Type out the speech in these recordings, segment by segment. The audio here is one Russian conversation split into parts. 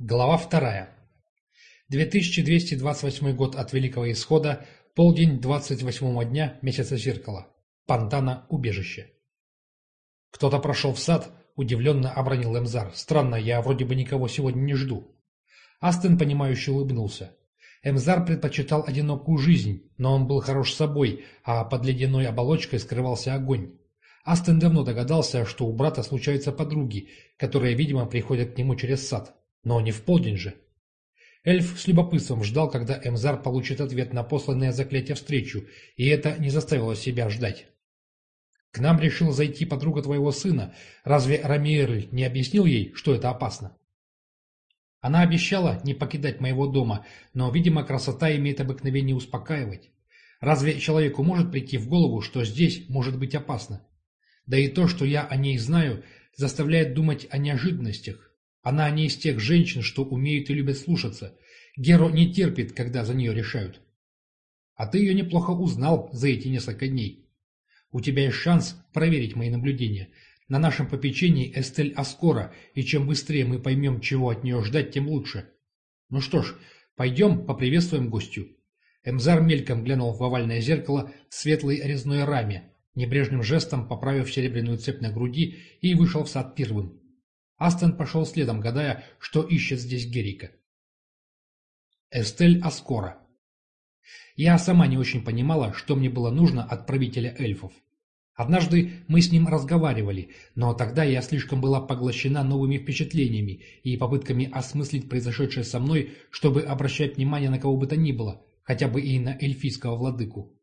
Глава вторая. 2228 год от Великого Исхода, полдень 28 дня месяца зеркала. Пантана, убежище. Кто-то прошел в сад, удивленно обронил Эмзар. Странно, я вроде бы никого сегодня не жду. Астен, понимающе улыбнулся. Эмзар предпочитал одинокую жизнь, но он был хорош собой, а под ледяной оболочкой скрывался огонь. Астен давно догадался, что у брата случаются подруги, которые, видимо, приходят к нему через сад. Но не в полдень же. Эльф с любопытством ждал, когда Эмзар получит ответ на посланное заклятие встречу, и это не заставило себя ждать. «К нам решил зайти подруга твоего сына. Разве Рамиерль не объяснил ей, что это опасно?» Она обещала не покидать моего дома, но, видимо, красота имеет обыкновение успокаивать. Разве человеку может прийти в голову, что здесь может быть опасно? Да и то, что я о ней знаю, заставляет думать о неожиданностях. Она не из тех женщин, что умеют и любят слушаться. Геро не терпит, когда за нее решают. А ты ее неплохо узнал за эти несколько дней. У тебя есть шанс проверить мои наблюдения. На нашем попечении Эстель Аскора, и чем быстрее мы поймем, чего от нее ждать, тем лучше. Ну что ж, пойдем поприветствуем гостю. Эмзар мельком глянул в овальное зеркало в светлой резной раме, небрежным жестом поправив серебряную цепь на груди и вышел в сад первым. Астон пошел следом, гадая, что ищет здесь Герика. Эстель Аскора. Я сама не очень понимала, что мне было нужно от правителя эльфов. Однажды мы с ним разговаривали, но тогда я слишком была поглощена новыми впечатлениями и попытками осмыслить произошедшее со мной, чтобы обращать внимание на кого бы то ни было, хотя бы и на эльфийского владыку.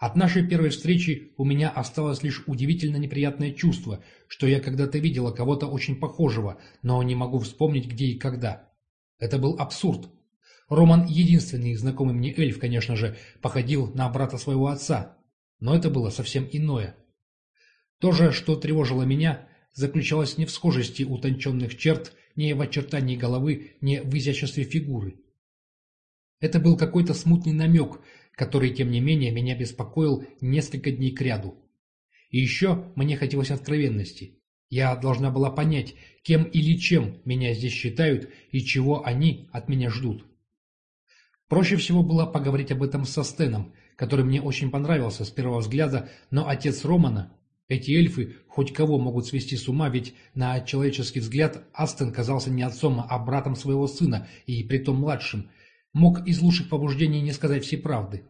От нашей первой встречи у меня осталось лишь удивительно неприятное чувство, что я когда-то видела кого-то очень похожего, но не могу вспомнить где и когда. Это был абсурд. Роман, единственный знакомый мне эльф, конечно же, походил на брата своего отца, но это было совсем иное. То же, что тревожило меня, заключалось не в схожести утонченных черт, не в очертании головы, не в изяществе фигуры. Это был какой-то смутный намек, который, тем не менее, меня беспокоил несколько дней кряду. И еще мне хотелось откровенности. Я должна была понять, кем или чем меня здесь считают и чего они от меня ждут. Проще всего было поговорить об этом со Стеном, который мне очень понравился с первого взгляда, но отец Романа, эти эльфы хоть кого могут свести с ума, ведь на человеческий взгляд Астен казался не отцом, а братом своего сына, и притом младшим, мог из лучших побуждений не сказать всей правды.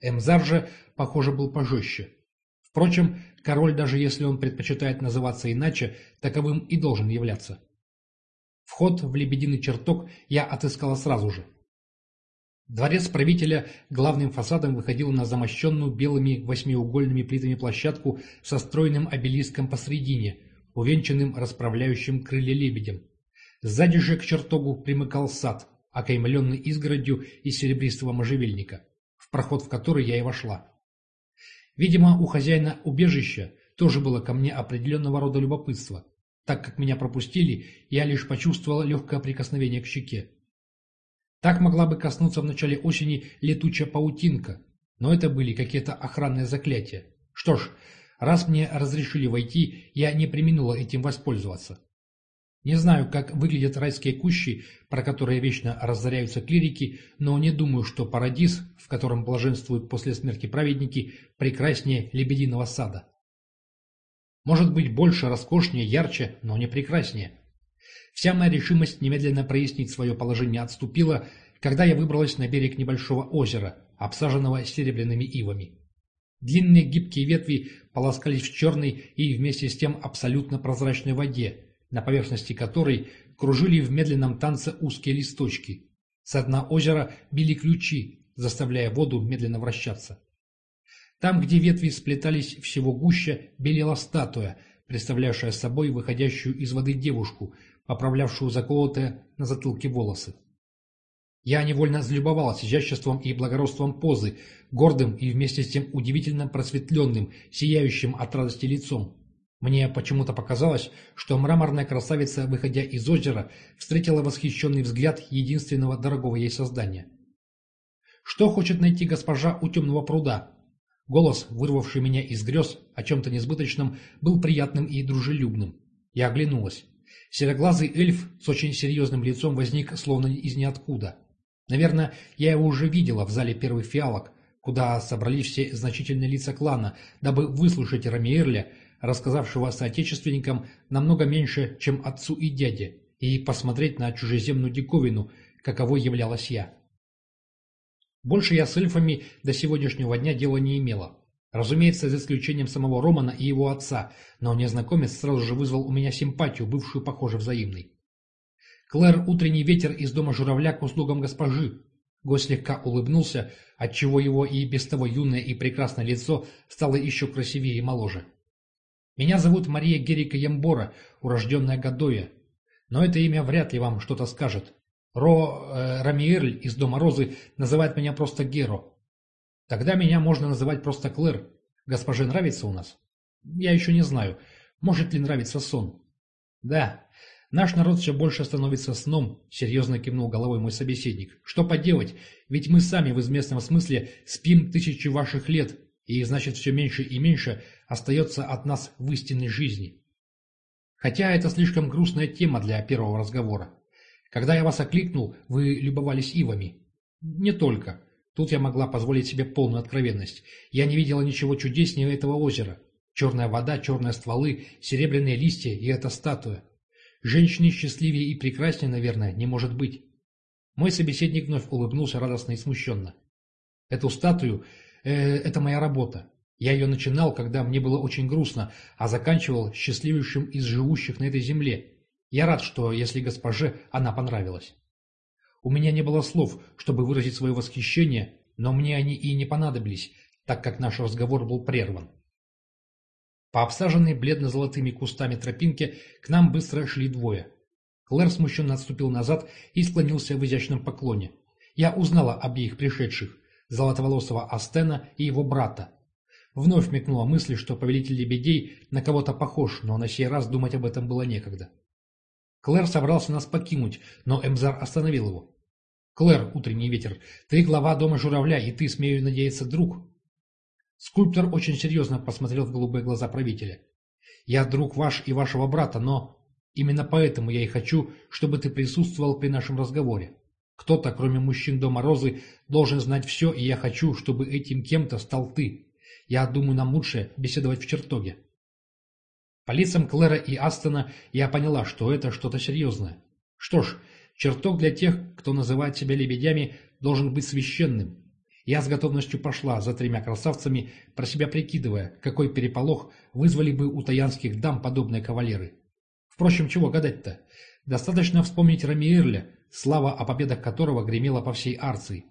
Эмзар же, похоже, был пожестче. Впрочем, король, даже если он предпочитает называться иначе, таковым и должен являться. Вход в лебединый чертог я отыскала сразу же. Дворец правителя главным фасадом выходил на замощенную белыми восьмиугольными плитами площадку со стройным обелиском посредине, увенчанным расправляющим крылья лебедем. Сзади же к чертогу примыкал сад, окаймленный изгородью из серебристого можжевельника в проход в который я и вошла. Видимо, у хозяина убежища тоже было ко мне определенного рода любопытство. Так как меня пропустили, я лишь почувствовала легкое прикосновение к щеке. Так могла бы коснуться в начале осени летучая паутинка, но это были какие-то охранные заклятия. Что ж, раз мне разрешили войти, я не применула этим воспользоваться. Не знаю, как выглядят райские кущи, про которые вечно разоряются клирики, но не думаю, что парадиз, в котором блаженствуют после смерти праведники, прекраснее лебединого сада. Может быть, больше, роскошнее, ярче, но не прекраснее. Вся моя решимость немедленно прояснить свое положение отступила, когда я выбралась на берег небольшого озера, обсаженного серебряными ивами. Длинные гибкие ветви полоскались в черной и вместе с тем абсолютно прозрачной воде, на поверхности которой кружили в медленном танце узкие листочки. С дна озера били ключи, заставляя воду медленно вращаться. Там, где ветви сплетались всего гуще, белела статуя, представлявшая собой выходящую из воды девушку, поправлявшую заколотые на затылке волосы. Я невольно залюбовалась изяществом и благородством позы, гордым и вместе с тем удивительно просветленным, сияющим от радости лицом. Мне почему-то показалось, что мраморная красавица, выходя из озера, встретила восхищенный взгляд единственного дорогого ей создания. «Что хочет найти госпожа у темного пруда?» Голос, вырвавший меня из грез о чем-то несбыточном, был приятным и дружелюбным. Я оглянулась. Сероглазый эльф с очень серьезным лицом возник словно из ниоткуда. Наверное, я его уже видела в зале первых фиалок, куда собрались все значительные лица клана, дабы выслушать Рамиерля, рассказавшего соотечественникам намного меньше, чем отцу и дяде, и посмотреть на чужеземную диковину, каковой являлась я. Больше я с эльфами до сегодняшнего дня дела не имела. Разумеется, за исключением самого Романа и его отца, но незнакомец сразу же вызвал у меня симпатию, бывшую, похоже, взаимной. Клэр – утренний ветер из дома журавля к услугам госпожи. Гость слегка улыбнулся, отчего его и без того юное и прекрасное лицо стало еще красивее и моложе. Меня зовут Мария Герика Ямбора, урожденная Гадоя. Но это имя вряд ли вам что-то скажет. Ро э, Рамиерль из Дома Розы называет меня просто Геро. Тогда меня можно называть просто Клэр. Госпоже нравится у нас? Я еще не знаю. Может ли нравиться сон? Да, наш народ все больше становится сном, серьезно кивнул головой мой собеседник. Что поделать, ведь мы сами в известном смысле спим тысячи ваших лет, и значит все меньше и меньше остается от нас в истинной жизни. Хотя это слишком грустная тема для первого разговора. Когда я вас окликнул, вы любовались ивами. Не только. Тут я могла позволить себе полную откровенность. Я не видела ничего чудеснее этого озера. Черная вода, черные стволы, серебряные листья и эта статуя. Женщины счастливее и прекраснее, наверное, не может быть. Мой собеседник вновь улыбнулся радостно и смущенно. Эту статую э, – это моя работа. Я ее начинал, когда мне было очень грустно, а заканчивал счастливейшим из живущих на этой земле. Я рад, что, если госпоже, она понравилась. У меня не было слов, чтобы выразить свое восхищение, но мне они и не понадобились, так как наш разговор был прерван. По обсаженной бледно-золотыми кустами тропинке к нам быстро шли двое. Клэр смущенно отступил назад и склонился в изящном поклоне. Я узнала обеих пришедших, золотоволосого Астена и его брата. Вновь мелькнула мысль, что повелитель лебедей на кого-то похож, но на сей раз думать об этом было некогда. Клэр собрался нас покинуть, но Эмзар остановил его. «Клэр, утренний ветер, ты глава дома журавля, и ты, смею надеяться, друг». Скульптор очень серьезно посмотрел в голубые глаза правителя. «Я друг ваш и вашего брата, но именно поэтому я и хочу, чтобы ты присутствовал при нашем разговоре. Кто-то, кроме мужчин дома Розы, должен знать все, и я хочу, чтобы этим кем-то стал ты. Я думаю, нам лучше беседовать в чертоге». По лицам Клэра и Астона я поняла, что это что-то серьезное. Что ж, чертог для тех, кто называет себя лебедями, должен быть священным. Я с готовностью пошла за тремя красавцами, про себя прикидывая, какой переполох вызвали бы у таянских дам подобные кавалеры. Впрочем, чего гадать-то? Достаточно вспомнить Рамиерля, слава о победах которого гремела по всей Арции.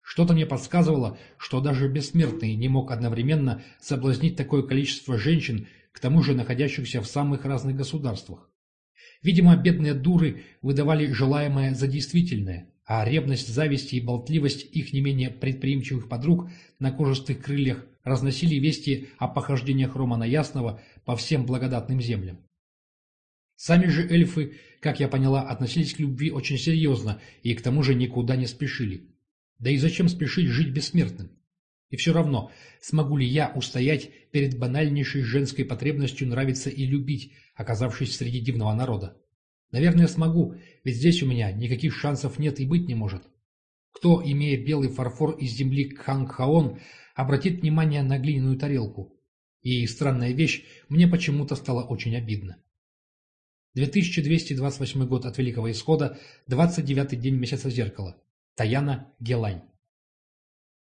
Что-то мне подсказывало, что даже бессмертный не мог одновременно соблазнить такое количество женщин, к тому же находящихся в самых разных государствах. Видимо, бедные дуры выдавали желаемое за действительное, а ревность, зависть и болтливость их не менее предприимчивых подруг на кожистых крыльях разносили вести о похождениях Романа Ясного по всем благодатным землям. Сами же эльфы, как я поняла, относились к любви очень серьезно и к тому же никуда не спешили. Да и зачем спешить жить бессмертным? И все равно, смогу ли я устоять перед банальнейшей женской потребностью нравиться и любить, оказавшись среди дивного народа? Наверное, смогу, ведь здесь у меня никаких шансов нет и быть не может. Кто, имея белый фарфор из земли Кхангхаон, обратит внимание на глиняную тарелку? И странная вещь, мне почему-то стало очень обидно. 2228 год от Великого Исхода, 29-й день месяца зеркала. Таяна Гелань.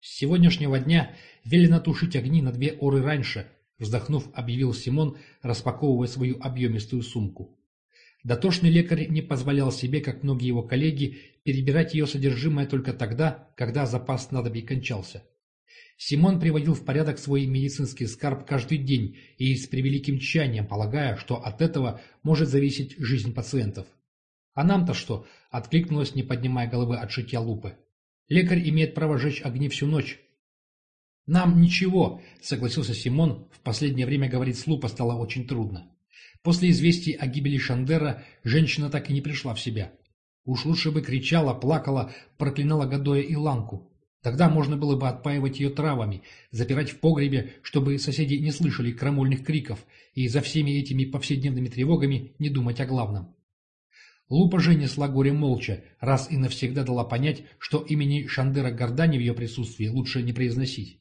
С сегодняшнего дня велено тушить огни на две оры раньше, вздохнув, объявил Симон, распаковывая свою объемистую сумку. Дотошный лекарь не позволял себе, как многие его коллеги, перебирать ее содержимое только тогда, когда запас надобий кончался. Симон приводил в порядок свой медицинский скарб каждый день и с превеликим тщанием, полагая, что от этого может зависеть жизнь пациентов. «А нам-то что?» — откликнулась, не поднимая головы от шитья лупы. Лекарь имеет право жечь огни всю ночь. «Нам ничего», — согласился Симон, в последнее время говорить с Лупа стало очень трудно. После известий о гибели Шандера женщина так и не пришла в себя. Уж лучше бы кричала, плакала, проклинала Гадоя и Ланку. Тогда можно было бы отпаивать ее травами, запирать в погребе, чтобы соседи не слышали крамольных криков, и за всеми этими повседневными тревогами не думать о главном. Лупа же несла горе молча, раз и навсегда дала понять, что имени Шандера Гордани в ее присутствии лучше не произносить.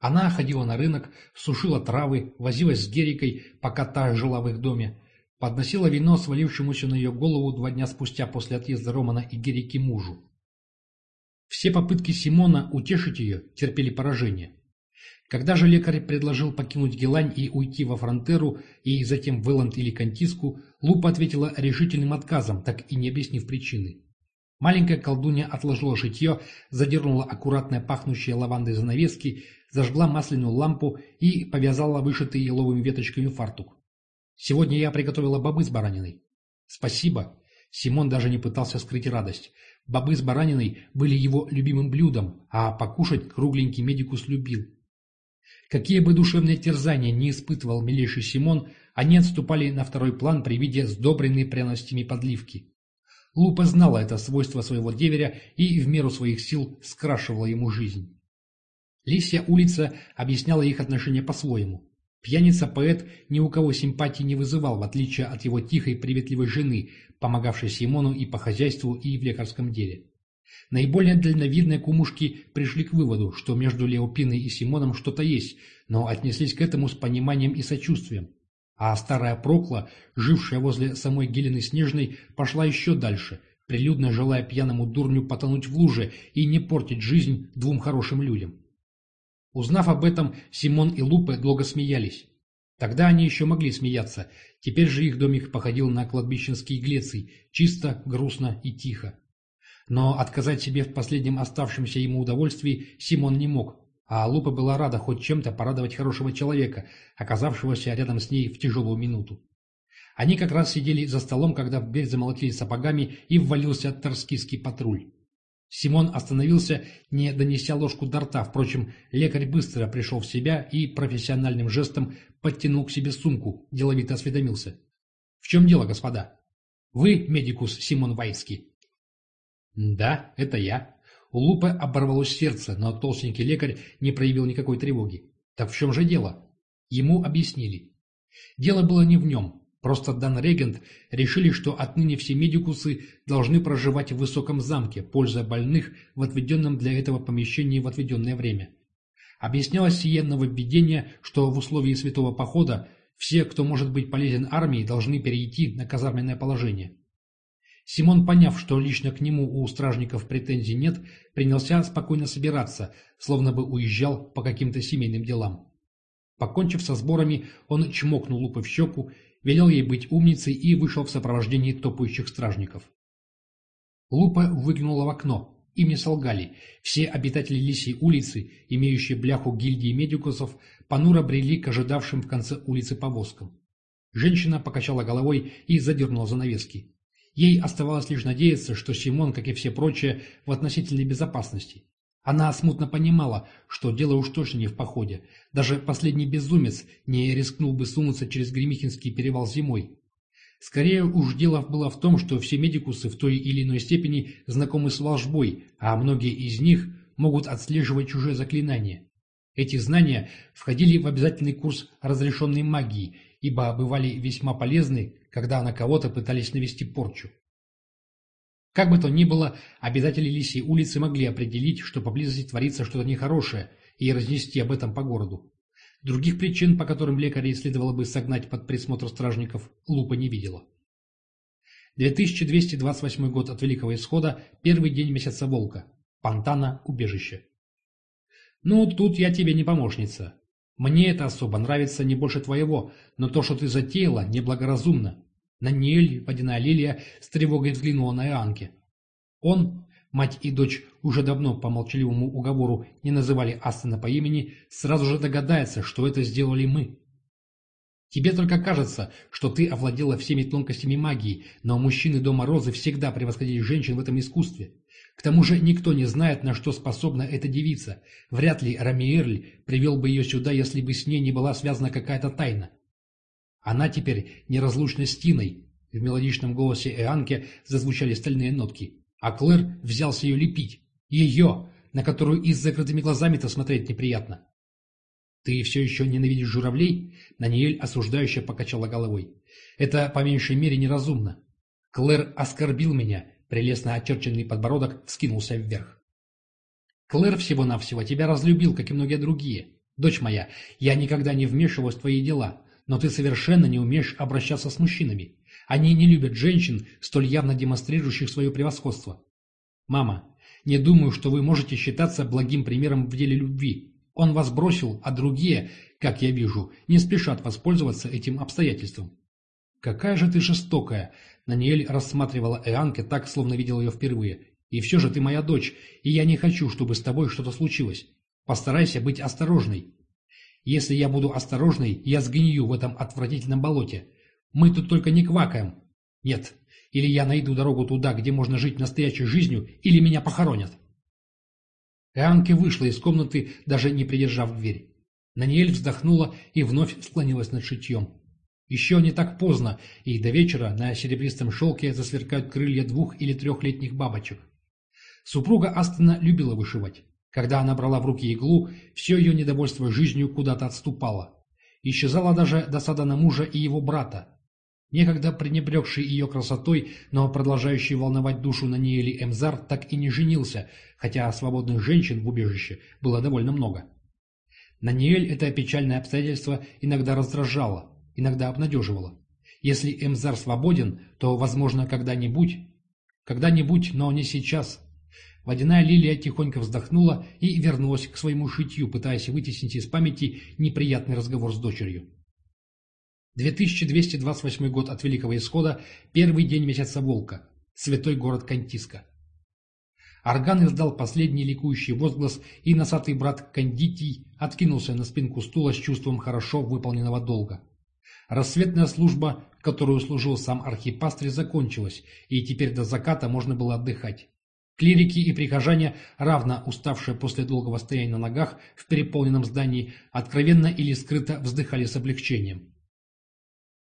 Она ходила на рынок, сушила травы, возилась с Герикой, пока та жила в их доме, подносила вино свалившемуся на ее голову два дня спустя после отъезда Романа и Герики мужу. Все попытки Симона утешить ее терпели поражение. Когда же лекарь предложил покинуть Гелань и уйти во Фронтеру, и затем в Эланд или Кантиску, Лупа ответила решительным отказом, так и не объяснив причины. Маленькая колдунья отложила шитье, задернула аккуратно пахнущие лавандой занавески, зажгла масляную лампу и повязала вышитый еловыми веточками фартук. «Сегодня я приготовила бобы с бараниной». «Спасибо». Симон даже не пытался скрыть радость. Бобы с бараниной были его любимым блюдом, а покушать кругленький медикус любил. Какие бы душевные терзания не испытывал милейший Симон, они отступали на второй план при виде сдобренной пряностями подливки. Лупа знала это свойство своего деверя и в меру своих сил скрашивала ему жизнь. Лисья улица объясняла их отношения по-своему. Пьяница-поэт ни у кого симпатии не вызывал, в отличие от его тихой приветливой жены, помогавшей Симону и по хозяйству, и в лекарском деле. Наиболее дальновидные кумушки пришли к выводу, что между Леопиной и Симоном что-то есть, но отнеслись к этому с пониманием и сочувствием. А старая Прокла, жившая возле самой Гелены Снежной, пошла еще дальше, прилюдно желая пьяному дурню потонуть в луже и не портить жизнь двум хорошим людям. Узнав об этом, Симон и Лупе долго смеялись. Тогда они еще могли смеяться, теперь же их домик походил на кладбищенский Глеций, чисто, грустно и тихо. Но отказать себе в последнем оставшемся ему удовольствии Симон не мог, а Лупа была рада хоть чем-то порадовать хорошего человека, оказавшегося рядом с ней в тяжелую минуту. Они как раз сидели за столом, когда в дверь замолотили сапогами и ввалился торскийский патруль. Симон остановился, не донеся ложку до рта. Впрочем, лекарь быстро пришел в себя и профессиональным жестом подтянул к себе сумку, деловито осведомился. — В чем дело, господа? — Вы медикус Симон Вайский? — Да, это я. У Лупы оборвалось сердце, но толстенький лекарь не проявил никакой тревоги. Так в чем же дело? Ему объяснили. Дело было не в нем. Просто Дан-Регент решили, что отныне все медикусы должны проживать в высоком замке, пользуя больных в отведенном для этого помещении в отведенное время. Объяснялось сие нововведение, что в условии святого похода все, кто может быть полезен армии, должны перейти на казарменное положение. Симон, поняв, что лично к нему у стражников претензий нет, принялся спокойно собираться, словно бы уезжал по каким-то семейным делам. Покончив со сборами, он чмокнул Лупы в щеку велел ей быть умницей и вышел в сопровождении топающих стражников. Лупа выглянула в окно. Им не солгали. Все обитатели Лисьей улицы, имеющие бляху гильдии медикусов, понуро брели к ожидавшим в конце улицы повозкам. Женщина покачала головой и задернула занавески. Ей оставалось лишь надеяться, что Симон, как и все прочие, в относительной безопасности. Она смутно понимала, что дело уж точно не в походе. Даже последний безумец не рискнул бы сунуться через Гремихинский перевал зимой. Скорее уж дело было в том, что все медикусы в той или иной степени знакомы с волжбой, а многие из них могут отслеживать чужие заклинания. Эти знания входили в обязательный курс разрешенной магии, ибо бывали весьма полезны, когда на кого-то пытались навести порчу. Как бы то ни было, обитатели Лисьей улицы могли определить, что поблизости творится что-то нехорошее, и разнести об этом по городу. Других причин, по которым лекарей следовало бы согнать под присмотр стражников, Лупа не видела. 2228 год от Великого Исхода, первый день месяца Волка. Пантана, убежище. «Ну, тут я тебе не помощница. Мне это особо нравится не больше твоего, но то, что ты затеяла, неблагоразумно. Наниэль, водяная лилия, с тревогой взглянула на Ианке. Он, мать и дочь уже давно по молчаливому уговору не называли Астона по имени, сразу же догадается, что это сделали мы. Тебе только кажется, что ты овладела всеми тонкостями магии, но мужчины Дома Розы всегда превосходили женщин в этом искусстве. К тому же никто не знает, на что способна эта девица. Вряд ли Рамиерль привел бы ее сюда, если бы с ней не была связана какая-то тайна. Она теперь неразлучна с Тиной. В мелодичном голосе Эанке зазвучали стальные нотки. А Клэр взялся ее лепить. Ее, на которую и с закрытыми глазами-то смотреть неприятно. «Ты все еще ненавидишь журавлей?» Наниэль осуждающе покачала головой. «Это, по меньшей мере, неразумно. Клэр оскорбил меня». Прелестно очерченный подбородок вскинулся вверх. «Клэр всего-навсего тебя разлюбил, как и многие другие. Дочь моя, я никогда не вмешиваюсь в твои дела, но ты совершенно не умеешь обращаться с мужчинами. Они не любят женщин, столь явно демонстрирующих свое превосходство. Мама, не думаю, что вы можете считаться благим примером в деле любви. Он вас бросил, а другие, как я вижу, не спешат воспользоваться этим обстоятельством. «Какая же ты жестокая!» Наниэль рассматривала Эанке так, словно видела ее впервые. «И все же ты моя дочь, и я не хочу, чтобы с тобой что-то случилось. Постарайся быть осторожной. Если я буду осторожной, я сгнию в этом отвратительном болоте. Мы тут только не квакаем. Нет, или я найду дорогу туда, где можно жить настоящей жизнью, или меня похоронят». Эанке вышла из комнаты, даже не придержав дверь. Наниэль вздохнула и вновь склонилась над шитьем. Еще не так поздно, и до вечера на серебристом шелке засверкают крылья двух или трехлетних бабочек. Супруга Астона любила вышивать. Когда она брала в руки иглу, все ее недовольство жизнью куда-то отступало. Исчезала даже досада на мужа и его брата. Некогда пренебрегший ее красотой, но продолжающий волновать душу на Ниэле Эмзар так и не женился, хотя свободных женщин в убежище было довольно много. Наниэль это печальное обстоятельство иногда раздражало, иногда обнадеживало. Если Эмзар свободен, то, возможно, когда-нибудь... Когда-нибудь, но не сейчас. Водяная лилия тихонько вздохнула и вернулась к своему шитью, пытаясь вытеснить из памяти неприятный разговор с дочерью. 2228 год от Великого Исхода, первый день месяца Волка, святой город Кантиска. Орган издал последний ликующий возглас, и носатый брат Кандитий откинулся на спинку стула с чувством хорошо выполненного долга. Рассветная служба, которую служил сам архипастырь, закончилась, и теперь до заката можно было отдыхать. Клирики и прихожане, равно уставшие после долгого стояния на ногах в переполненном здании, откровенно или скрыто вздыхали с облегчением.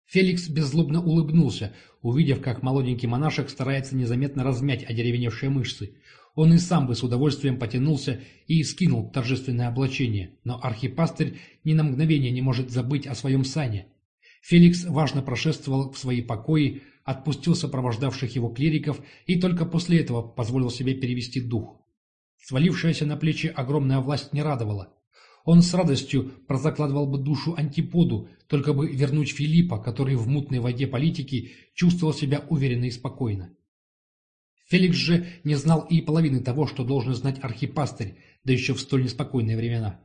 Феликс беззлобно улыбнулся, увидев, как молоденький монашек старается незаметно размять одеревеневшие мышцы. Он и сам бы с удовольствием потянулся и скинул торжественное облачение, но архипастырь ни на мгновение не может забыть о своем сане, Феликс важно прошествовал в свои покои, отпустил сопровождавших его клириков и только после этого позволил себе перевести дух. Свалившаяся на плечи огромная власть не радовала. Он с радостью прозакладывал бы душу антиподу, только бы вернуть Филиппа, который в мутной воде политики чувствовал себя уверенно и спокойно. Феликс же не знал и половины того, что должен знать архипастырь, да еще в столь неспокойные времена.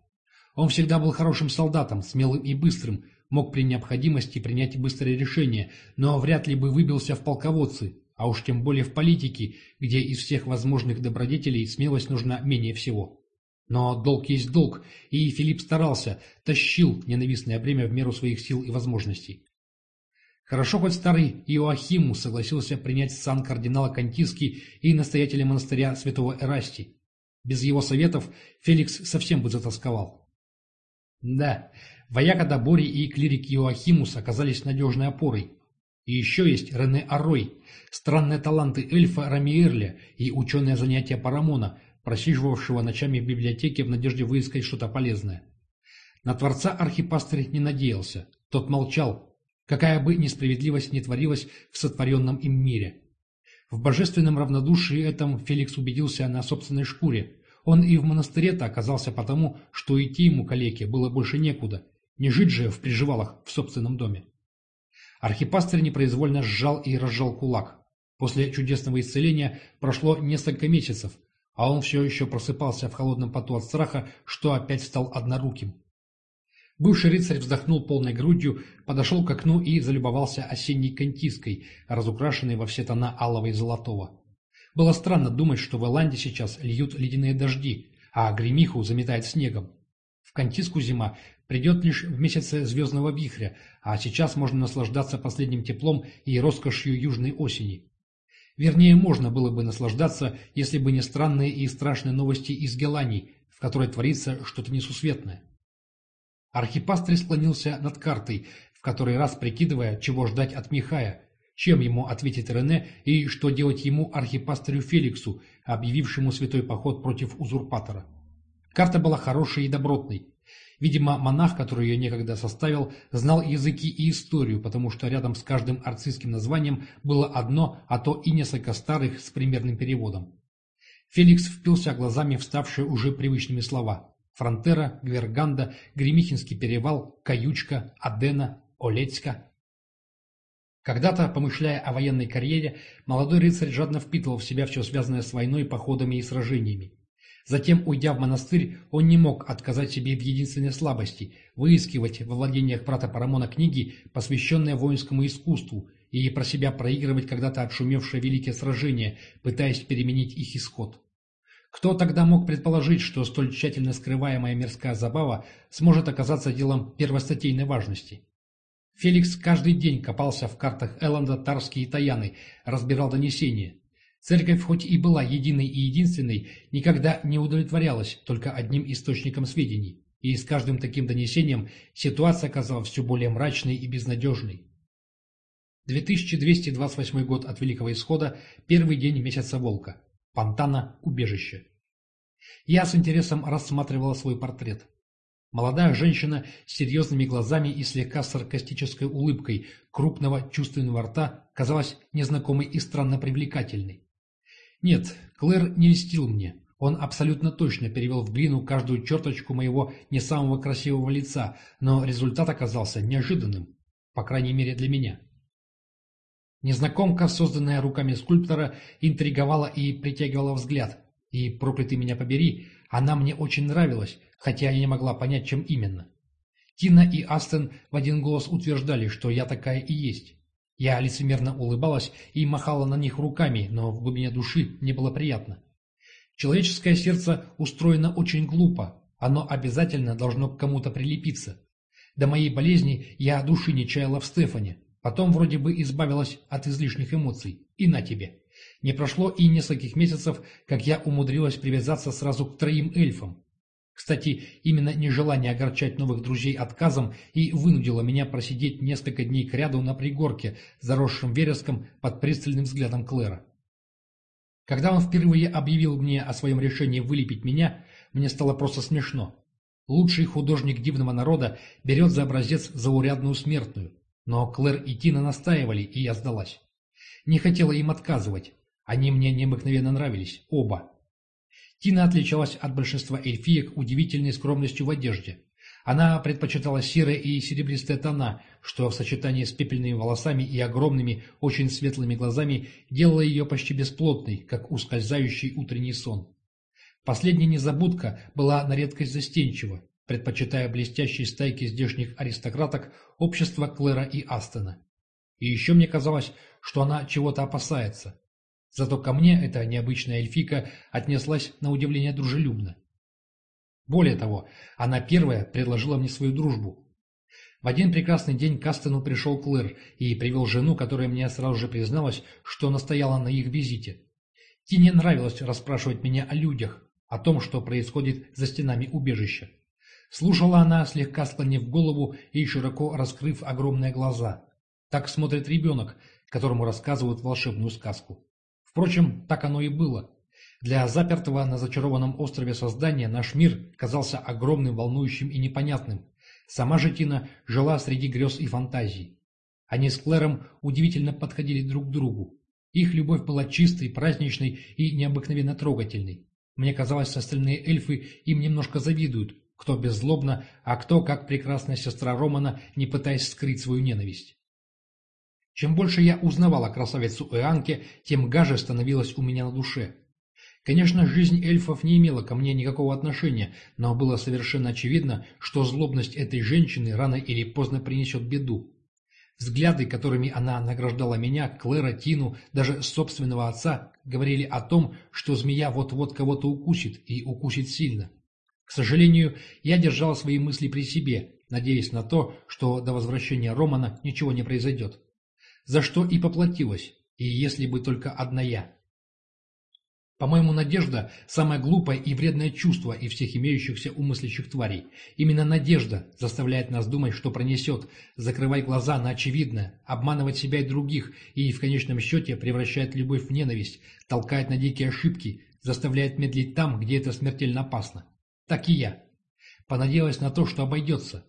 Он всегда был хорошим солдатом, смелым и быстрым, мог при необходимости принять быстрое решение, но вряд ли бы выбился в полководцы, а уж тем более в политике, где из всех возможных добродетелей смелость нужна менее всего. Но долг есть долг, и Филипп старался, тащил ненавистное бремя в меру своих сил и возможностей. Хорошо хоть старый Иоахиму согласился принять сан кардинала Кантиски и настоятеля монастыря святого Эрасти. Без его советов Феликс совсем бы затасковал. Да, Вояка Добори и клирик Иоахимус оказались надежной опорой. И еще есть Рене Арой, странные таланты эльфа Рамиерля и ученые занятия Парамона, просиживавшего ночами в библиотеке в надежде выискать что-то полезное. На Творца архипастырь не надеялся, тот молчал, какая бы несправедливость ни творилась в сотворенном им мире. В божественном равнодушии этом Феликс убедился на собственной шкуре. Он и в монастыре-то оказался потому, что идти ему калеке было больше некуда, не жить же в приживалах в собственном доме. Архипастырь непроизвольно сжал и разжал кулак. После чудесного исцеления прошло несколько месяцев, а он все еще просыпался в холодном поту от страха, что опять стал одноруким. Бывший рыцарь вздохнул полной грудью, подошел к окну и залюбовался осенней кантиской, разукрашенной во все тона алого и золотого. Было странно думать, что в Эланде сейчас льют ледяные дожди, а гремиху заметает снегом. В Кантиску зима придет лишь в месяце звездного вихря, а сейчас можно наслаждаться последним теплом и роскошью южной осени. Вернее, можно было бы наслаждаться, если бы не странные и страшные новости из Геланий, в которой творится что-то несусветное. Архипастырь склонился над картой, в который раз прикидывая, чего ждать от Михая, Чем ему ответить Рене и что делать ему архипастырю Феликсу, объявившему святой поход против узурпатора? Карта была хорошей и добротной. Видимо, монах, который ее некогда составил, знал языки и историю, потому что рядом с каждым арцистским названием было одно, а то и несколько старых с примерным переводом. Феликс впился глазами в ставшие уже привычными слова. Фронтера, Гверганда, Гремихинский перевал, Каючка, Адена, Олецка. Когда-то, помышляя о военной карьере, молодой рыцарь жадно впитывал в себя все связанное с войной, походами и сражениями. Затем, уйдя в монастырь, он не мог отказать себе в единственной слабости – выискивать во владениях брата Парамона книги, посвященные воинскому искусству, и про себя проигрывать когда-то отшумевшее великие сражения, пытаясь переменить их исход. Кто тогда мог предположить, что столь тщательно скрываемая мирская забава сможет оказаться делом первостатейной важности? Феликс каждый день копался в картах Элленда, Тарски и Таяны, разбирал донесения. Церковь, хоть и была единой и единственной, никогда не удовлетворялась только одним источником сведений, и с каждым таким донесением ситуация оказалась все более мрачной и безнадежной. 2228 год от Великого Исхода, первый день месяца Волка. Пантана, убежище. Я с интересом рассматривала свой портрет. Молодая женщина с серьезными глазами и слегка саркастической улыбкой крупного чувственного рта казалась незнакомой и странно привлекательной. Нет, Клэр не льстил мне. Он абсолютно точно перевел в глину каждую черточку моего не самого красивого лица, но результат оказался неожиданным, по крайней мере для меня. Незнакомка, созданная руками скульптора, интриговала и притягивала взгляд. И, проклятый меня побери, она мне очень нравилась, хотя я не могла понять, чем именно. Тина и Астен в один голос утверждали, что я такая и есть. Я лицемерно улыбалась и махала на них руками, но в глубине души мне было приятно. Человеческое сердце устроено очень глупо, оно обязательно должно к кому-то прилепиться. До моей болезни я души не чаяла в Стефане, потом вроде бы избавилась от излишних эмоций, и на тебе. Не прошло и нескольких месяцев, как я умудрилась привязаться сразу к троим эльфам. Кстати, именно нежелание огорчать новых друзей отказом и вынудило меня просидеть несколько дней кряду на пригорке, заросшим вереском под пристальным взглядом Клэра. Когда он впервые объявил мне о своем решении вылепить меня, мне стало просто смешно. Лучший художник дивного народа берет за образец заурядную смертную. Но Клэр и Тина настаивали, и я сдалась. Не хотела им отказывать. Они мне необыкновенно нравились, оба. Тина отличалась от большинства эльфиек удивительной скромностью в одежде. Она предпочитала серые и серебристые тона, что в сочетании с пепельными волосами и огромными, очень светлыми глазами делало ее почти бесплотной, как ускользающий утренний сон. Последняя незабудка была на редкость застенчива, предпочитая блестящие стайки здешних аристократок общества Клэра и Астона. И еще мне казалось, что она чего-то опасается. Зато ко мне эта необычная эльфика отнеслась на удивление дружелюбно. Более того, она первая предложила мне свою дружбу. В один прекрасный день к Астену пришел Клэр и привел жену, которая мне сразу же призналась, что настояла на их визите. Тине нравилось расспрашивать меня о людях, о том, что происходит за стенами убежища. Слушала она, слегка склонив голову и широко раскрыв огромные глаза. Так смотрит ребенок, которому рассказывают волшебную сказку. Впрочем, так оно и было. Для запертого на зачарованном острове создания наш мир казался огромным, волнующим и непонятным. Сама же Тина жила среди грез и фантазий. Они с Клэром удивительно подходили друг к другу. Их любовь была чистой, праздничной и необыкновенно трогательной. Мне казалось, остальные эльфы им немножко завидуют, кто беззлобно, а кто, как прекрасная сестра Романа, не пытаясь скрыть свою ненависть. Чем больше я узнавал о красавицу Эанке, тем гаже становилось у меня на душе. Конечно, жизнь эльфов не имела ко мне никакого отношения, но было совершенно очевидно, что злобность этой женщины рано или поздно принесет беду. Взгляды, которыми она награждала меня, Клэра, Тину, даже собственного отца, говорили о том, что змея вот-вот кого-то укусит, и укусит сильно. К сожалению, я держал свои мысли при себе, надеясь на то, что до возвращения Романа ничего не произойдет. За что и поплатилась, и если бы только одна я. По-моему, надежда – самое глупое и вредное чувство из всех имеющихся умыслящих тварей. Именно надежда заставляет нас думать, что пронесет, закрывать глаза на очевидное, обманывать себя и других, и в конечном счете превращает любовь в ненависть, толкает на дикие ошибки, заставляет медлить там, где это смертельно опасно. Так и я. Понадеялась на то, что обойдется.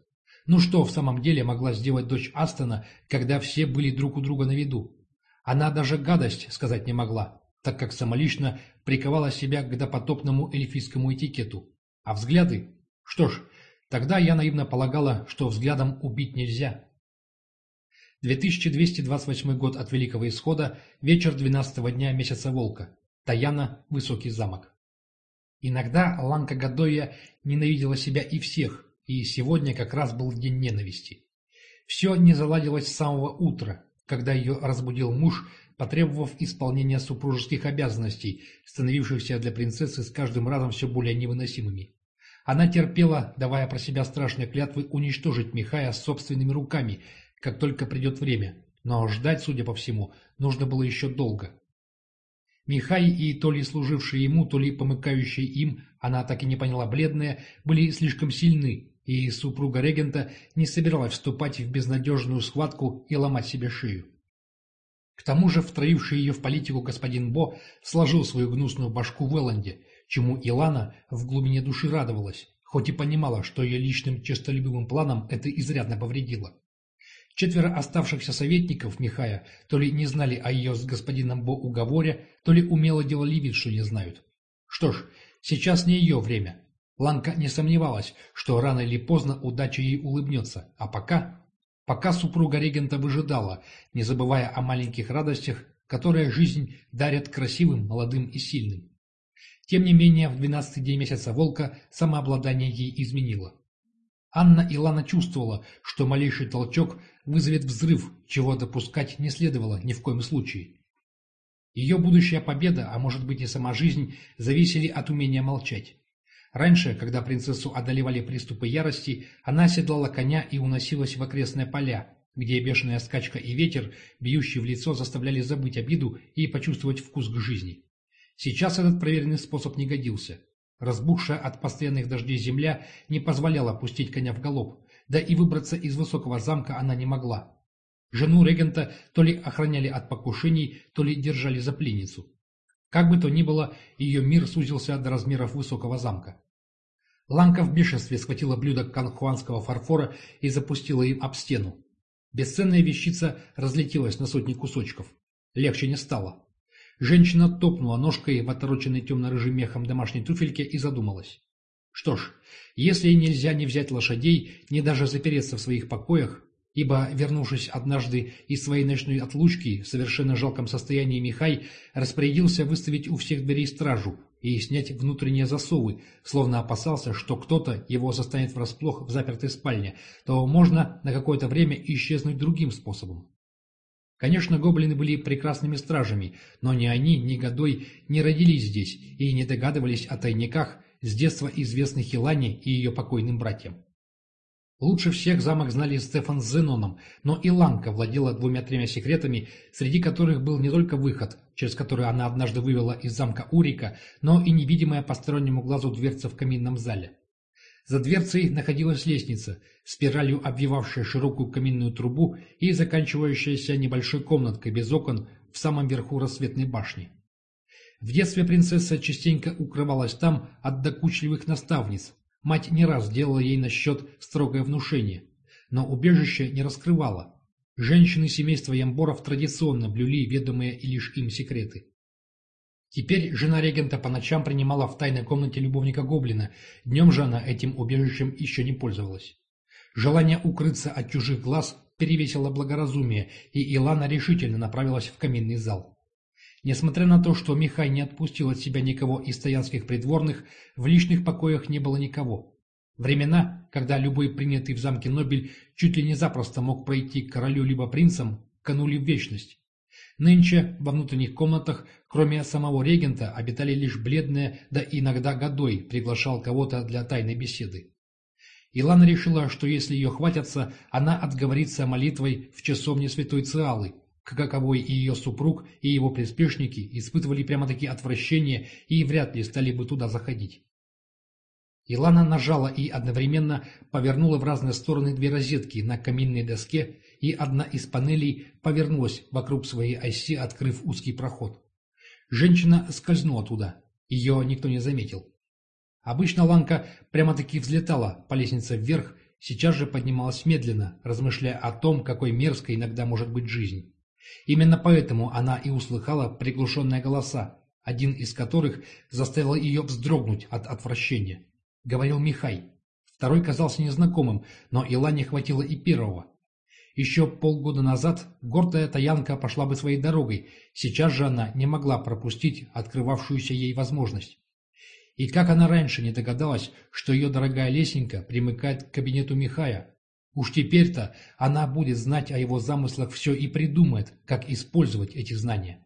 Ну что в самом деле могла сделать дочь Астона, когда все были друг у друга на виду? Она даже гадость сказать не могла, так как самолично приковала себя к допотопному эльфийскому этикету. А взгляды? Что ж, тогда я наивно полагала, что взглядом убить нельзя. 2228 год от Великого Исхода, вечер 12 дня месяца Волка. Таяна, Высокий замок. Иногда Ланка Гадоя ненавидела себя и всех, и сегодня как раз был день ненависти. Все не заладилось с самого утра, когда ее разбудил муж, потребовав исполнения супружеских обязанностей, становившихся для принцессы с каждым разом все более невыносимыми. Она терпела, давая про себя страшные клятвы уничтожить Михая собственными руками, как только придет время, но ждать, судя по всему, нужно было еще долго. Михай и то ли служившие ему, то ли помыкающие им, она так и не поняла бледные, были слишком сильны, и супруга регента не собиралась вступать в безнадежную схватку и ломать себе шею. К тому же втроивший ее в политику господин Бо сложил свою гнусную башку в Элленде, чему Илана в глубине души радовалась, хоть и понимала, что ее личным честолюбивым планам это изрядно повредило. Четверо оставшихся советников Михая то ли не знали о ее с господином Бо уговоре, то ли умело делали вид, что не знают. Что ж, сейчас не ее время. Ланка не сомневалась, что рано или поздно удача ей улыбнется, а пока пока супруга регента выжидала, не забывая о маленьких радостях, которые жизнь дарит красивым, молодым и сильным. Тем не менее, в двенадцатый день месяца волка самообладание ей изменило. Анна Илана чувствовала, что малейший толчок вызовет взрыв, чего допускать не следовало ни в коем случае. Ее будущая победа, а может быть и сама жизнь, зависели от умения молчать. Раньше, когда принцессу одолевали приступы ярости, она оседлала коня и уносилась в окрестные поля, где бешеная скачка и ветер, бьющий в лицо, заставляли забыть обиду и почувствовать вкус к жизни. Сейчас этот проверенный способ не годился. Разбухшая от постоянных дождей земля не позволяла пустить коня в галоп, да и выбраться из высокого замка она не могла. Жену регента то ли охраняли от покушений, то ли держали за пленницу. Как бы то ни было, ее мир сузился до размеров высокого замка. Ланка в бешенстве схватила блюдо канхуанского фарфора и запустила им об стену. Бесценная вещица разлетелась на сотни кусочков. Легче не стало. Женщина топнула ножкой в отороченной темно-рыжим мехом домашней туфельке и задумалась. Что ж, если нельзя не взять лошадей, не даже запереться в своих покоях, ибо, вернувшись однажды из своей ночной отлучки в совершенно жалком состоянии Михай распорядился выставить у всех дверей стражу и снять внутренние засовы, словно опасался, что кто-то его застанет врасплох в запертой спальне, то можно на какое-то время исчезнуть другим способом. Конечно, гоблины были прекрасными стражами, но ни они, ни Годой не родились здесь и не догадывались о тайниках, с детства известных Хилане и ее покойным братьям. Лучше всех замок знали Стефан с Зеноном, но и Ланка владела двумя-тремя секретами, среди которых был не только выход, через который она однажды вывела из замка Урика, но и невидимая постороннему глазу дверца в каминном зале. За дверцей находилась лестница, спиралью обвивавшая широкую каминную трубу и заканчивающаяся небольшой комнаткой без окон в самом верху рассветной башни. В детстве принцесса частенько укрывалась там от докучливых наставниц, Мать не раз делала ей на счет строгое внушение, но убежище не раскрывала. Женщины семейства Ямборов традиционно блюли ведомые и лишь им секреты. Теперь жена регента по ночам принимала в тайной комнате любовника Гоблина, днем же она этим убежищем еще не пользовалась. Желание укрыться от чужих глаз перевесило благоразумие, и Илана решительно направилась в каминный зал. Несмотря на то, что Михай не отпустил от себя никого из стоянских придворных, в личных покоях не было никого. Времена, когда любой принятый в замке Нобель чуть ли не запросто мог пройти к королю либо принцам, канули в вечность. Нынче во внутренних комнатах, кроме самого регента, обитали лишь бледные, да иногда Годой приглашал кого-то для тайной беседы. Илана решила, что если ее хватятся, она отговорится молитвой в часовне святой Циалы, каковой и ее супруг, и его приспешники испытывали прямо-таки отвращение и вряд ли стали бы туда заходить. Илана нажала и одновременно повернула в разные стороны две розетки на каминной доске, и одна из панелей повернулась вокруг своей оси, открыв узкий проход. Женщина скользнула туда. Ее никто не заметил. Обычно Ланка прямо-таки взлетала по лестнице вверх, сейчас же поднималась медленно, размышляя о том, какой мерзкой иногда может быть жизнь. Именно поэтому она и услыхала приглушенные голоса, один из которых заставил ее вздрогнуть от отвращения. Говорил Михай. Второй казался незнакомым, но Илане хватило и первого. Еще полгода назад гордая Таянка пошла бы своей дорогой, сейчас же она не могла пропустить открывавшуюся ей возможность. И как она раньше не догадалась, что ее дорогая лесенка примыкает к кабинету Михая, Уж теперь-то она будет знать о его замыслах все и придумает, как использовать эти знания.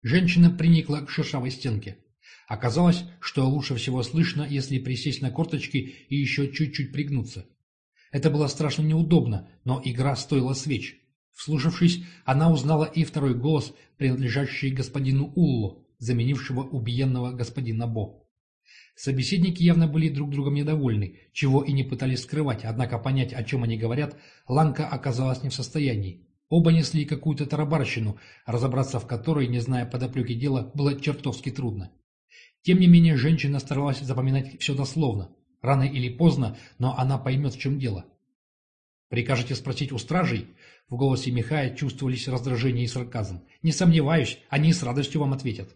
Женщина приникла к шершавой стенке. Оказалось, что лучше всего слышно, если присесть на корточки и еще чуть-чуть пригнуться. Это было страшно неудобно, но игра стоила свеч. Вслушавшись, она узнала и второй голос, принадлежащий господину Уллу, заменившего убиенного господина Бо. Собеседники явно были друг другом недовольны, чего и не пытались скрывать, однако понять, о чем они говорят, Ланка оказалась не в состоянии. Оба несли какую-то тарабарщину, разобраться в которой, не зная подоплеки дела, было чертовски трудно. Тем не менее, женщина старалась запоминать все дословно. Рано или поздно, но она поймет, в чем дело. «Прикажете спросить у стражей?» В голосе Михая чувствовались раздражение и сарказм. «Не сомневаюсь, они с радостью вам ответят».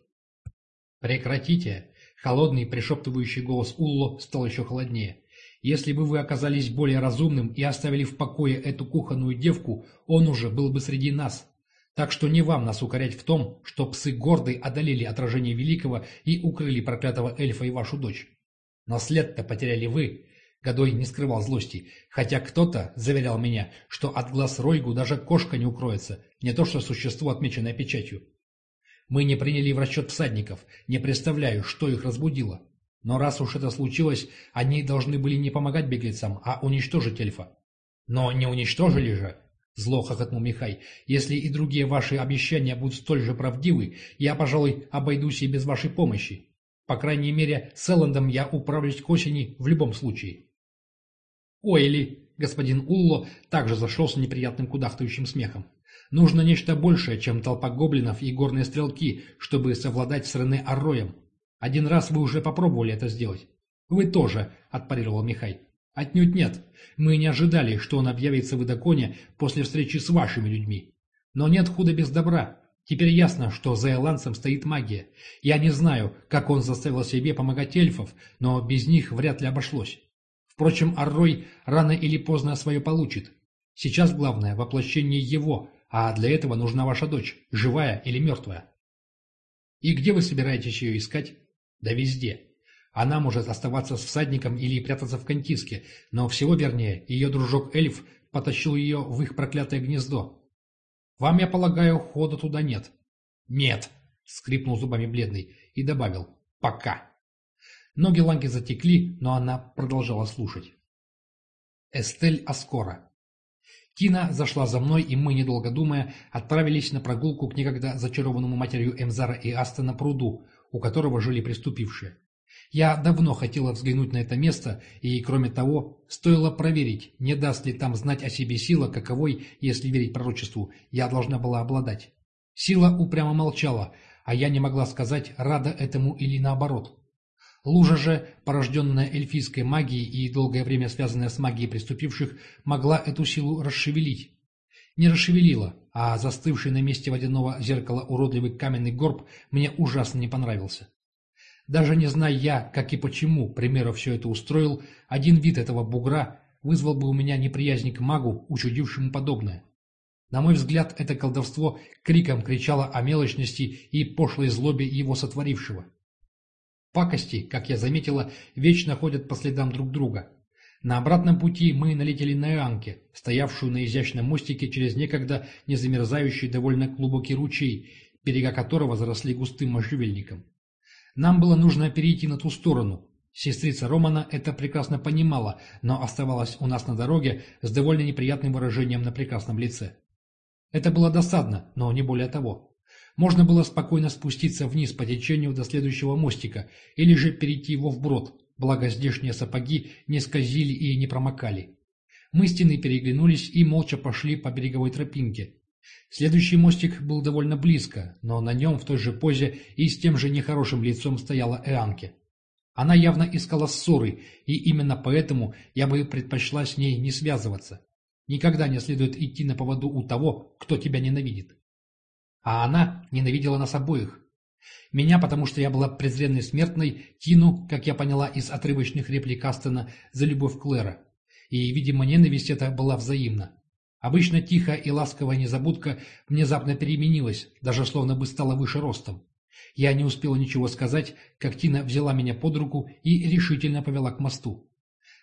«Прекратите!» Холодный, пришептывающий голос Улло стал еще холоднее. «Если бы вы оказались более разумным и оставили в покое эту кухонную девку, он уже был бы среди нас. Так что не вам нас укорять в том, что псы гордой одолели отражение Великого и укрыли проклятого эльфа и вашу дочь. Но след-то потеряли вы». Годой не скрывал злости, хотя кто-то заверял меня, что от глаз Ройгу даже кошка не укроется, не то что существо, отмеченное печатью. Мы не приняли в расчет всадников, не представляю, что их разбудило. Но раз уж это случилось, они должны были не помогать беглецам, а уничтожить эльфа. Но не уничтожили же, зло хохотнул Михай. Если и другие ваши обещания будут столь же правдивы, я, пожалуй, обойдусь и без вашей помощи. По крайней мере, с Эллендом я управлюсь к осени в любом случае. Ой, или господин Улло также зашелся неприятным кудахтающим смехом. Нужно нечто большее, чем толпа гоблинов и горные стрелки, чтобы совладать с Рене Арроем. Один раз вы уже попробовали это сделать. Вы тоже, отпарировал Михай. Отнюдь нет. Мы не ожидали, что он объявится в Идаконе после встречи с вашими людьми. Но нет худа без добра. Теперь ясно, что за Элансом стоит магия. Я не знаю, как он заставил себе помогать эльфов, но без них вряд ли обошлось. Впрочем, Аррой рано или поздно свое получит. Сейчас главное – воплощение его, а для этого нужна ваша дочь, живая или мертвая. И где вы собираетесь ее искать? Да везде. Она может оставаться с всадником или прятаться в Кантиске, но всего вернее, ее дружок-эльф потащил ее в их проклятое гнездо. Вам, я полагаю, хода туда нет? Нет, скрипнул зубами бледный и добавил. Пока. Ноги Ланки затекли, но она продолжала слушать. Эстель Аскора. Тина зашла за мной, и мы, недолго думая, отправились на прогулку к некогда зачарованному матерью Эмзара и Астона пруду, у которого жили преступившие. Я давно хотела взглянуть на это место, и, кроме того, стоило проверить, не даст ли там знать о себе сила, каковой, если верить пророчеству, я должна была обладать. Сила упрямо молчала, а я не могла сказать, рада этому или наоборот. Лужа же, порожденная эльфийской магией и долгое время связанная с магией преступивших, могла эту силу расшевелить. Не расшевелила, а застывший на месте водяного зеркала уродливый каменный горб мне ужасно не понравился. Даже не зная я, как и почему, примеру, все это устроил, один вид этого бугра вызвал бы у меня неприязнь к магу, учудившему подобное. На мой взгляд, это колдовство криком кричало о мелочности и пошлой злобе его сотворившего. Пакости, как я заметила, вечно ходят по следам друг друга. На обратном пути мы налетели на Ианке, стоявшую на изящном мостике через некогда незамерзающий довольно глубокий ручей, берега которого заросли густым можжевельником. Нам было нужно перейти на ту сторону. Сестрица Романа это прекрасно понимала, но оставалась у нас на дороге с довольно неприятным выражением на прекрасном лице. Это было досадно, но не более того. Можно было спокойно спуститься вниз по течению до следующего мостика, или же перейти его вброд, благо здешние сапоги не скользили и не промокали. Мы стены переглянулись и молча пошли по береговой тропинке. Следующий мостик был довольно близко, но на нем в той же позе и с тем же нехорошим лицом стояла Эанке. Она явно искала ссоры, и именно поэтому я бы предпочла с ней не связываться. Никогда не следует идти на поводу у того, кто тебя ненавидит. А она ненавидела нас обоих. Меня, потому что я была презренной смертной, Тину, как я поняла из отрывочных реплик Астона, за любовь Клэра. И, видимо, ненависть эта была взаимна. Обычно тихая и ласковая незабудка внезапно переменилась, даже словно бы стала выше ростом. Я не успела ничего сказать, как Тина взяла меня под руку и решительно повела к мосту.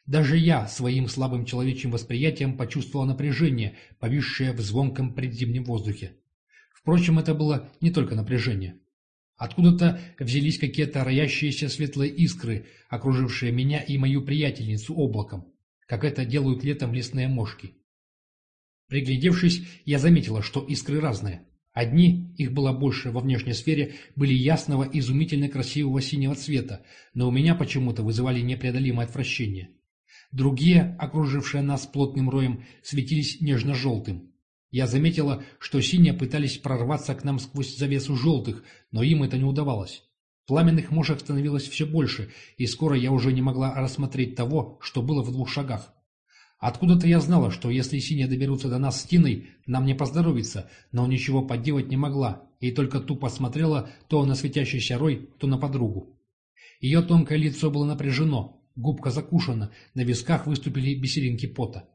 Даже я своим слабым человечьим восприятием почувствовала напряжение, повисшее в звонком предзимнем воздухе. Впрочем, это было не только напряжение. Откуда-то взялись какие-то роящиеся светлые искры, окружившие меня и мою приятельницу облаком, как это делают летом лесные мошки. Приглядевшись, я заметила, что искры разные. Одни, их было больше во внешней сфере, были ясного, изумительно красивого синего цвета, но у меня почему-то вызывали непреодолимое отвращение. Другие, окружившие нас плотным роем, светились нежно-желтым. Я заметила, что синие пытались прорваться к нам сквозь завесу желтых, но им это не удавалось. Пламенных мушек становилось все больше, и скоро я уже не могла рассмотреть того, что было в двух шагах. Откуда-то я знала, что если синие доберутся до нас с Тиной, нам не поздоровится, но ничего поделать не могла, и только тупо смотрела то на светящийся рой, то на подругу. Ее тонкое лицо было напряжено, губка закушена, на висках выступили бисеринки пота.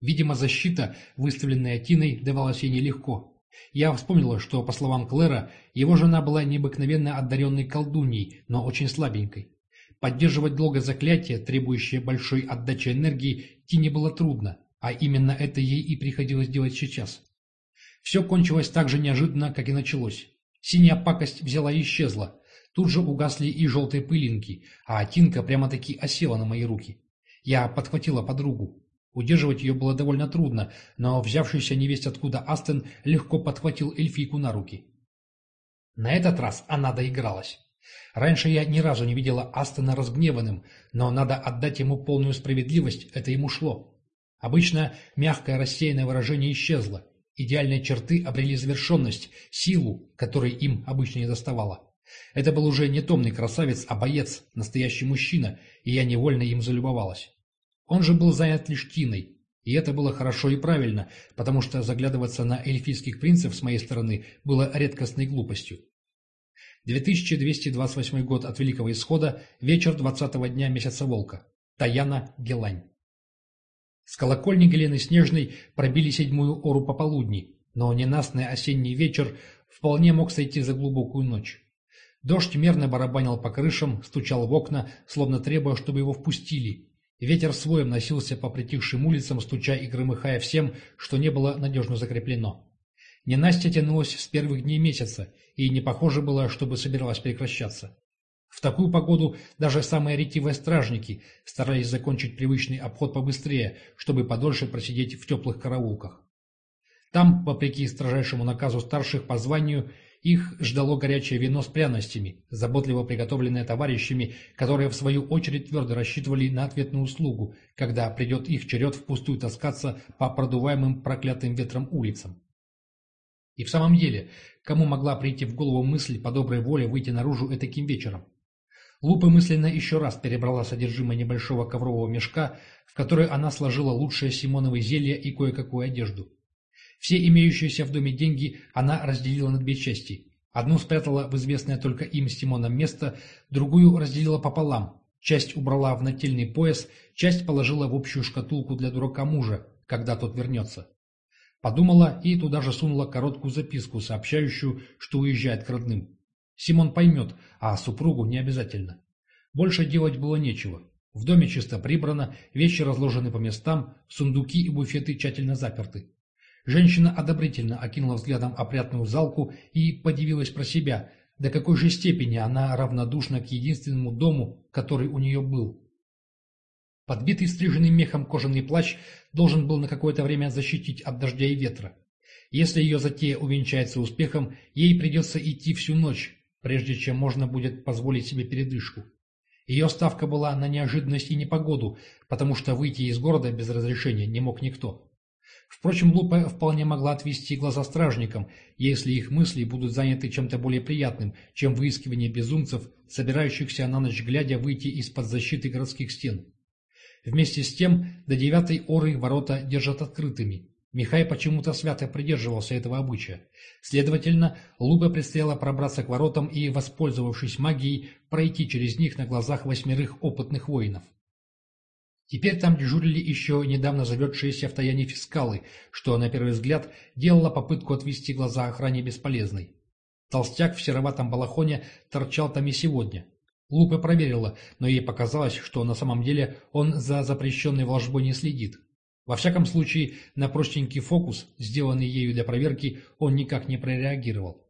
Видимо, защита, выставленная Тиной, давалась ей нелегко. Я вспомнила, что, по словам Клэра, его жена была необыкновенно одаренной колдуньей, но очень слабенькой. Поддерживать долго заклятие, требующее большой отдачи энергии, Тине было трудно, а именно это ей и приходилось делать сейчас. Все кончилось так же неожиданно, как и началось. Синяя пакость взяла и исчезла. Тут же угасли и желтые пылинки, а Тинка прямо-таки осела на мои руки. Я подхватила подругу. Удерживать ее было довольно трудно, но взявшийся невесть откуда Астен легко подхватил эльфийку на руки. На этот раз она доигралась. Раньше я ни разу не видела Астона разгневанным, но надо отдать ему полную справедливость, это ему шло. Обычно мягкое рассеянное выражение исчезло, идеальные черты обрели завершенность, силу, которой им обычно не доставало. Это был уже не томный красавец, а боец, настоящий мужчина, и я невольно им залюбовалась. Он же был занят лишь Тиной, и это было хорошо и правильно, потому что заглядываться на эльфийских принцев с моей стороны было редкостной глупостью. 2228 год от Великого Исхода, вечер 20-го дня месяца Волка. Таяна Гелань. С колокольни Гелены Снежной пробили седьмую ору пополудни, но ненастный осенний вечер вполне мог сойти за глубокую ночь. Дождь мерно барабанил по крышам, стучал в окна, словно требуя, чтобы его впустили. Ветер своем носился по притихшим улицам, стуча и громыхая всем, что не было надежно закреплено. Ненастье тянулось с первых дней месяца, и не похоже было, чтобы собиралась прекращаться. В такую погоду даже самые ретивые стражники старались закончить привычный обход побыстрее, чтобы подольше просидеть в теплых караулках. Там, вопреки строжайшему наказу старших по званию, их ждало горячее вино с пряностями, заботливо приготовленное товарищами, которые в свою очередь твердо рассчитывали на ответную услугу, когда придет их черед впустую таскаться по продуваемым проклятым ветром улицам. И в самом деле, кому могла прийти в голову мысль по доброй воле выйти наружу этаким вечером? Лупа мысленно еще раз перебрала содержимое небольшого коврового мешка, в который она сложила лучшее Симоновое зелье и кое-какую одежду. Все имеющиеся в доме деньги она разделила на две части. Одну спрятала в известное только им Симоном место, другую разделила пополам. Часть убрала в нательный пояс, часть положила в общую шкатулку для дурака мужа, когда тот вернется. Подумала и туда же сунула короткую записку, сообщающую, что уезжает к родным. Симон поймет, а супругу не обязательно. Больше делать было нечего. В доме чисто прибрано, вещи разложены по местам, сундуки и буфеты тщательно заперты. Женщина одобрительно окинула взглядом опрятную залку и подивилась про себя, до какой же степени она равнодушна к единственному дому, который у нее был. Подбитый стриженным мехом кожаный плащ должен был на какое-то время защитить от дождя и ветра. Если ее затея увенчается успехом, ей придется идти всю ночь, прежде чем можно будет позволить себе передышку. Ее ставка была на неожиданность и непогоду, потому что выйти из города без разрешения не мог никто. Впрочем, Лупа вполне могла отвести глаза стражникам, если их мысли будут заняты чем-то более приятным, чем выискивание безумцев, собирающихся на ночь глядя выйти из-под защиты городских стен. Вместе с тем, до девятой оры ворота держат открытыми. Михай почему-то свято придерживался этого обычая. Следовательно, Лубе предстояло пробраться к воротам и, воспользовавшись магией, пройти через них на глазах восьмерых опытных воинов. Теперь там дежурили еще недавно заведшиеся в таяне фискалы, что, на первый взгляд, делало попытку отвести глаза охране бесполезной. Толстяк в сероватом балахоне торчал там и сегодня. Лупа проверила, но ей показалось, что на самом деле он за запрещенной волжбой не следит. Во всяком случае, на простенький фокус, сделанный ею для проверки, он никак не прореагировал.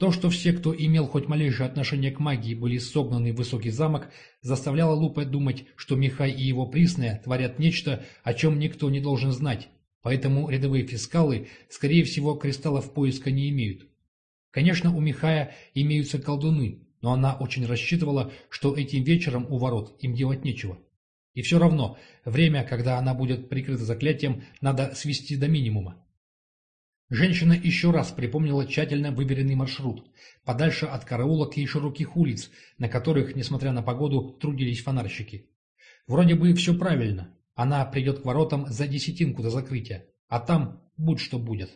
То, что все, кто имел хоть малейшее отношение к магии, были согнаны в высокий замок, заставляло Лупе думать, что Михай и его присные творят нечто, о чем никто не должен знать, поэтому рядовые фискалы, скорее всего, кристаллов поиска не имеют. Конечно, у Михая имеются колдуны, но она очень рассчитывала, что этим вечером у ворот им делать нечего. И все равно, время, когда она будет прикрыта заклятием, надо свести до минимума. Женщина еще раз припомнила тщательно выберенный маршрут, подальше от караулок и широких улиц, на которых, несмотря на погоду, трудились фонарщики. Вроде бы все правильно. Она придет к воротам за десятинку до закрытия, а там будь что будет.